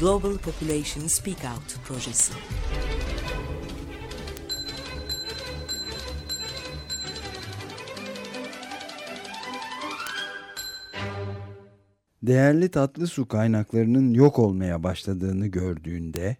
Global Population Speak Out projesi. Değerli tatlı su kaynaklarının yok olmaya başladığını gördüğünde